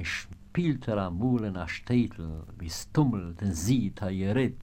Ich spielte Ramul in der Städte, wie es tummelt sieht, er redt.